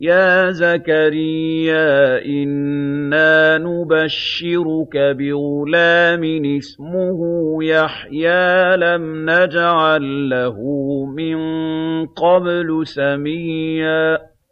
يَا زَكَرِيَّا إِنَّا نُبَشِّرُكَ بِغُلَامٍ اسْمُهُ يَحْيَىٰ لَمْ نَجْعَل لَّهُ مِن قَبْلُ سَمِيًّا.